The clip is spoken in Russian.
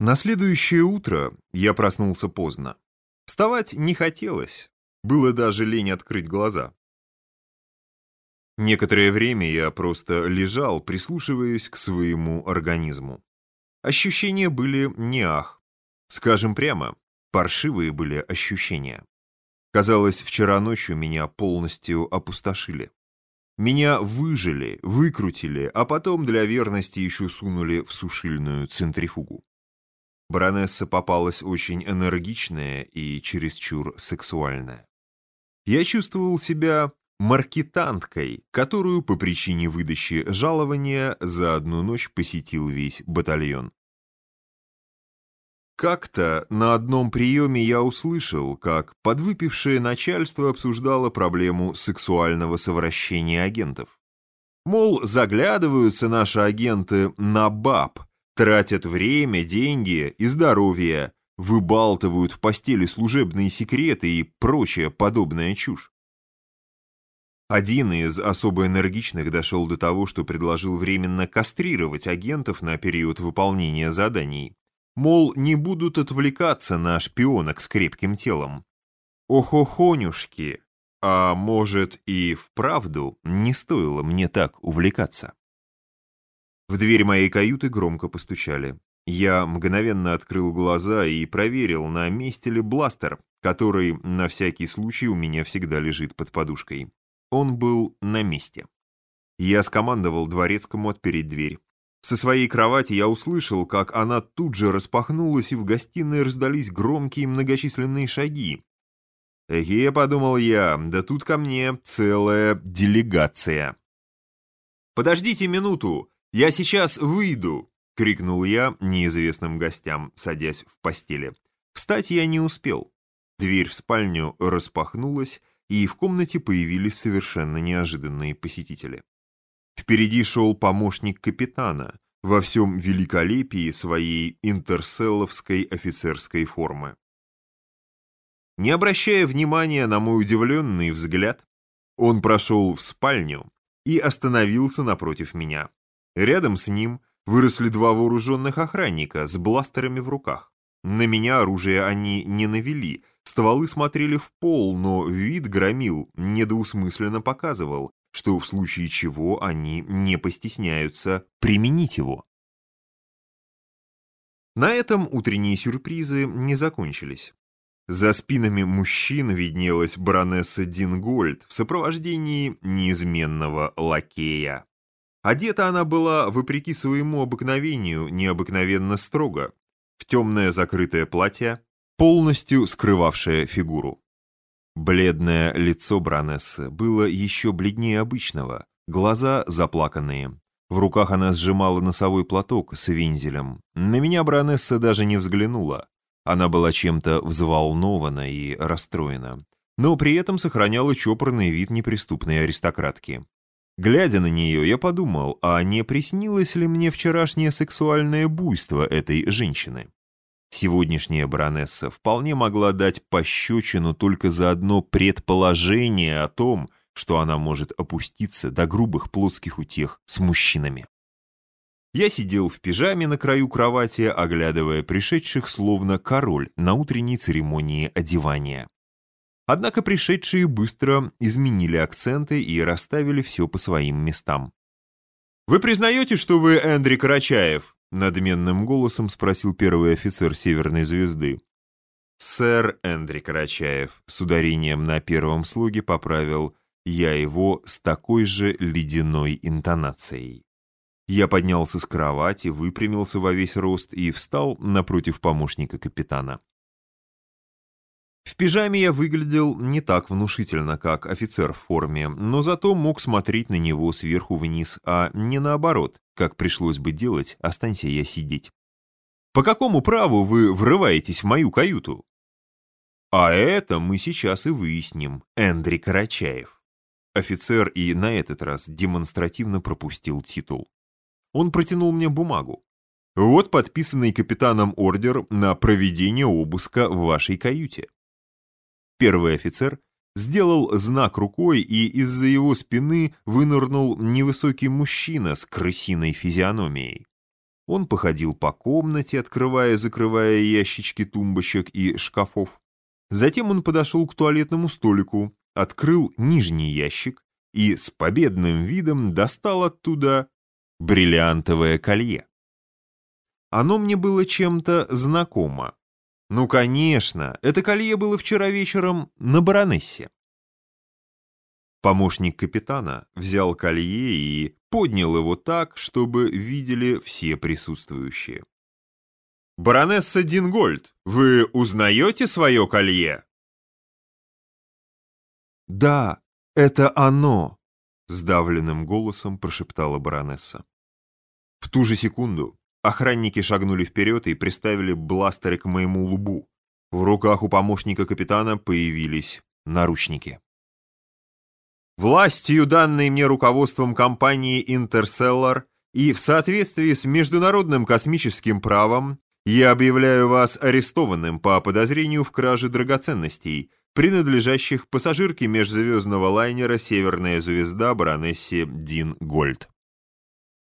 На следующее утро я проснулся поздно. Вставать не хотелось, было даже лень открыть глаза. Некоторое время я просто лежал, прислушиваясь к своему организму. Ощущения были не ах. Скажем прямо, паршивые были ощущения. Казалось, вчера ночью меня полностью опустошили. Меня выжили, выкрутили, а потом для верности еще сунули в сушильную центрифугу. Баронесса попалась очень энергичная и чересчур сексуальная. Я чувствовал себя маркетанткой, которую по причине выдачи жалования за одну ночь посетил весь батальон. Как-то на одном приеме я услышал, как подвыпившее начальство обсуждало проблему сексуального совращения агентов. Мол, заглядываются наши агенты на баб, тратят время, деньги и здоровье, выбалтывают в постели служебные секреты и прочая подобная чушь. Один из особо энергичных дошел до того, что предложил временно кастрировать агентов на период выполнения заданий. Мол, не будут отвлекаться на шпионок с крепким телом. Охохонюшки, а может и вправду не стоило мне так увлекаться. В дверь моей каюты громко постучали. Я мгновенно открыл глаза и проверил, на месте ли бластер, который на всякий случай у меня всегда лежит под подушкой. Он был на месте. Я скомандовал дворецкому отпереть дверь. Со своей кровати я услышал, как она тут же распахнулась, и в гостиной раздались громкие многочисленные шаги. «Эге», — подумал я, — «да тут ко мне целая делегация». «Подождите минуту, я сейчас выйду», — крикнул я неизвестным гостям, садясь в постели. Встать я не успел. Дверь в спальню распахнулась, и в комнате появились совершенно неожиданные посетители. Впереди шел помощник капитана во всем великолепии своей интерселловской офицерской формы. Не обращая внимания на мой удивленный взгляд, он прошел в спальню и остановился напротив меня. Рядом с ним выросли два вооруженных охранника с бластерами в руках. На меня оружие они не навели, стволы смотрели в пол, но вид громил, недоусмысленно показывал, что в случае чего они не постесняются применить его. На этом утренние сюрпризы не закончились. За спинами мужчин виднелась баронесса Дингольд в сопровождении неизменного лакея. Одета она была, вопреки своему обыкновению, необыкновенно строго, в темное закрытое платье, полностью скрывавшее фигуру. Бледное лицо Бранессы было еще бледнее обычного, глаза заплаканные. В руках она сжимала носовой платок с вензелем. На меня Бранесса даже не взглянула. Она была чем-то взволнована и расстроена, но при этом сохраняла чопорный вид неприступной аристократки. Глядя на нее, я подумал, а не приснилось ли мне вчерашнее сексуальное буйство этой женщины? Сегодняшняя баронесса вполне могла дать пощечину только за одно предположение о том, что она может опуститься до грубых плотских утех с мужчинами. Я сидел в пижаме на краю кровати, оглядывая пришедших словно король на утренней церемонии одевания. Однако пришедшие быстро изменили акценты и расставили все по своим местам. «Вы признаете, что вы Эндрик Карачаев?» Надменным голосом спросил первый офицер Северной Звезды. «Сэр Эндри Карачаев», с ударением на первом слоге поправил я его с такой же ледяной интонацией. Я поднялся с кровати, выпрямился во весь рост и встал напротив помощника капитана. В пижаме я выглядел не так внушительно, как офицер в форме, но зато мог смотреть на него сверху вниз, а не наоборот, как пришлось бы делать, останься я сидеть. «По какому праву вы врываетесь в мою каюту?» «А это мы сейчас и выясним, Эндри Карачаев». Офицер и на этот раз демонстративно пропустил титул. Он протянул мне бумагу. «Вот подписанный капитаном ордер на проведение обыска в вашей каюте». Первый офицер сделал знак рукой, и из-за его спины вынырнул невысокий мужчина с крысиной физиономией. Он походил по комнате, открывая и закрывая ящички тумбочек и шкафов. Затем он подошел к туалетному столику, открыл нижний ящик и с победным видом достал оттуда бриллиантовое колье. Оно мне было чем-то знакомо. Ну, конечно, это колье было вчера вечером на баронессе. Помощник капитана взял колье и поднял его так, чтобы видели все присутствующие. «Баронесса Дингольд, вы узнаете свое колье?» «Да, это оно!» — сдавленным голосом прошептала баронесса. В ту же секунду охранники шагнули вперед и приставили бластеры к моему лбу. В руках у помощника капитана появились наручники. Властью, данной мне руководством компании Interstellar и в соответствии с международным космическим правом, я объявляю вас арестованным по подозрению в краже драгоценностей, принадлежащих пассажирке межзвездного лайнера «Северная звезда» баронессе Дин Гольд.